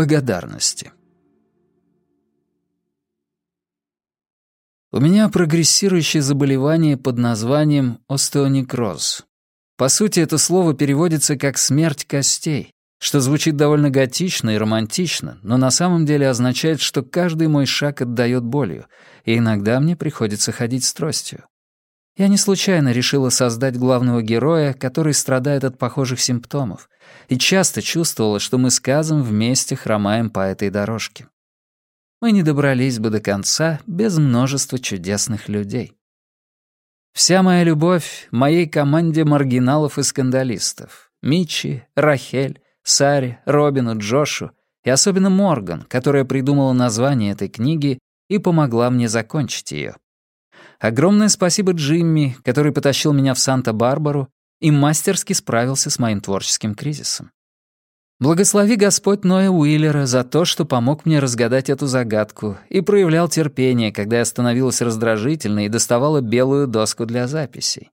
благодарности. У меня прогрессирующее заболевание под названием остеонекроз. По сути, это слово переводится как «смерть костей», что звучит довольно готично и романтично, но на самом деле означает, что каждый мой шаг отдает болью, и иногда мне приходится ходить с тростью. Я не случайно решила создать главного героя, который страдает от похожих симптомов, и часто чувствовала, что мы с Казом вместе хромаем по этой дорожке мы не добрались бы до конца без множества чудесных людей. Вся моя любовь моей команде маргиналов и скандалистов. Мичи, Рахель, Саре, Робину, Джошу и особенно Морган, которая придумала название этой книги и помогла мне закончить ее. Огромное спасибо Джимми, который потащил меня в Санта-Барбару и мастерски справился с моим творческим кризисом. Благослови Господь Ноя Уиллера за то, что помог мне разгадать эту загадку и проявлял терпение, когда я становилась раздражительной и доставала белую доску для записей.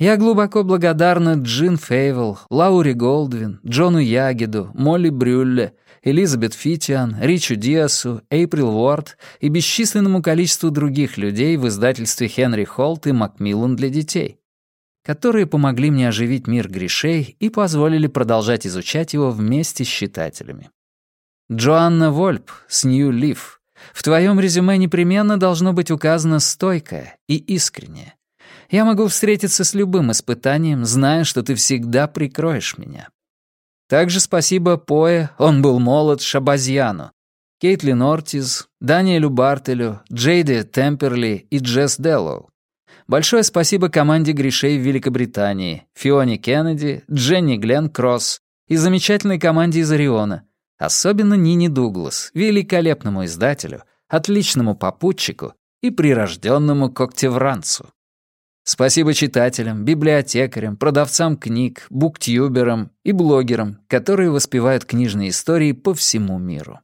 Я глубоко благодарна Джин Фейвел, Лаури Голдвин, Джону Ягеду, Молли Брюлле, Элизабет Фитиан, Ричу Диасу, Эйприл Уорд и бесчисленному количеству других людей в издательстве Хенри Холт и Макмиллан для детей которые помогли мне оживить мир грешей и позволили продолжать изучать его вместе с читателями. Джоанна Вольп с Нью Лив. В твоем резюме непременно должно быть указано стойкое и искреннее. Я могу встретиться с любым испытанием, зная, что ты всегда прикроешь меня. Также спасибо Пое, он был молод, Шабазьяну, Кейтлин Ортиз, Даниэлю Бартелю, Джейде Темперли и Джесс Деллоу. Большое спасибо команде грешей в Великобритании, Фионе Кеннеди, Дженни Глен Кросс и замечательной команде из Ориона, особенно Нине Дуглас, великолепному издателю, отличному попутчику и прирожденному когтевранцу. Спасибо читателям, библиотекарям, продавцам книг, буктюберам и блогерам, которые воспевают книжные истории по всему миру.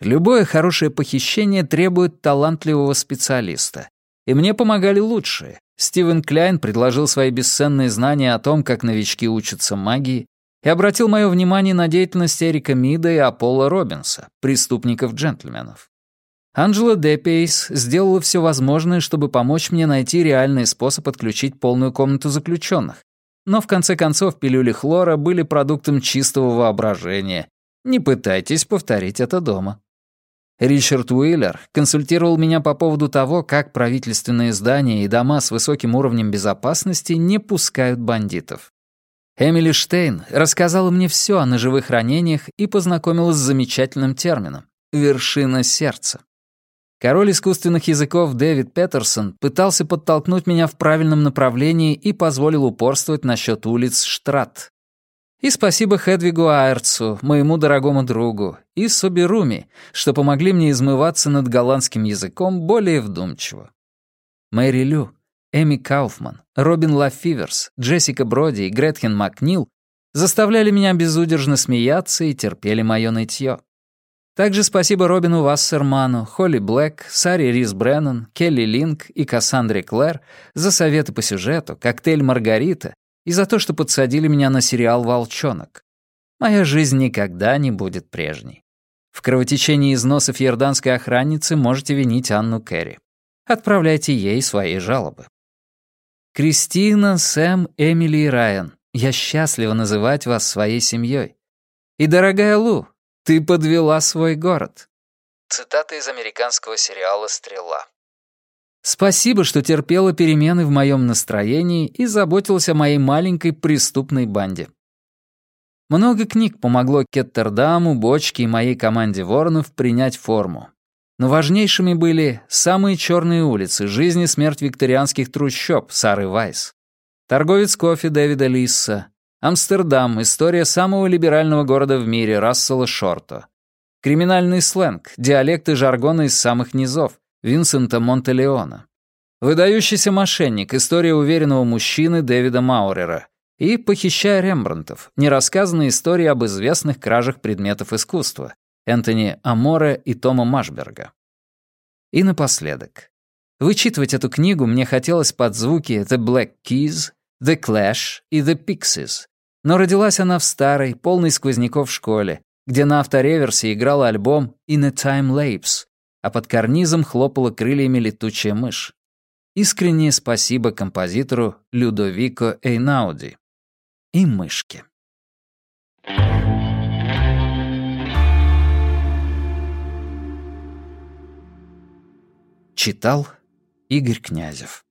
Любое хорошее похищение требует талантливого специалиста, и мне помогали лучшие. Стивен Кляйн предложил свои бесценные знания о том, как новички учатся магии, и обратил мое внимание на деятельность Эрика Мида и Аполло Робинса, преступников-джентльменов. Анджела Депейс сделала все возможное, чтобы помочь мне найти реальный способ отключить полную комнату заключенных. Но в конце концов пилюли хлора были продуктом чистого воображения. Не пытайтесь повторить это дома. Ричард Уиллер консультировал меня по поводу того, как правительственные здания и дома с высоким уровнем безопасности не пускают бандитов. Эмили Штейн рассказала мне все о ножевых ранениях и познакомила с замечательным термином — «вершина сердца». Король искусственных языков Дэвид Петерсон пытался подтолкнуть меня в правильном направлении и позволил упорствовать насчет улиц Штрат, и спасибо Хедвигу Айрцу, моему дорогому другу, и Соберуми, что помогли мне измываться над голландским языком более вдумчиво. Мэри Лю, Эми Кауфман, Робин Лафиверс, Джессика Броди и Гретхен Макнил заставляли меня безудержно смеяться и терпели мое нытье. Также спасибо Робину Вассерману, Холли Блэк, Саре Рис Бреннан, Келли Линк и Кассандре Клэр за советы по сюжету, коктейль «Маргарита» и за то, что подсадили меня на сериал «Волчонок». Моя жизнь никогда не будет прежней. В кровотечении из носа фьерданской охранницы можете винить Анну Керри. Отправляйте ей свои жалобы. Кристина, Сэм, Эмили и Райан, я счастлива называть вас своей семьей. И, дорогая Лу, ты подвела свой город. Цитата из американского сериала «Стрела». Спасибо, что терпела перемены в моем настроении и заботилась о моей маленькой преступной банде. Много книг помогло Кеттердаму, Бочке и моей команде Воронов принять форму. Но важнейшими были «Самые черные улицы. Жизнь и смерть викторианских трущоб» Сары Вайс, «Торговец кофе» Дэвида Лисса, «Амстердам. История самого либерального города в мире» Рассела Шорта, «Криминальный сленг. Диалекты жаргона из самых низов» Винсента Монтелеона. «Выдающийся мошенник. История уверенного мужчины Дэвида Маурера». И «Похищая Рембрандтов. Нерассказанные истории об известных кражах предметов искусства» Энтони Аморе и Тома Машберга. И напоследок. Вычитывать эту книгу мне хотелось под звуки The Black Keys, The Clash и The Pixies, но родилась она в старой, полной сквозняков школе, где на автореверсе играл альбом «In a Time Lapse», а под карнизом хлопала крыльями летучая мышь. Искреннее спасибо композитору Людовико Эйнауди и мышке. Читал Игорь Князев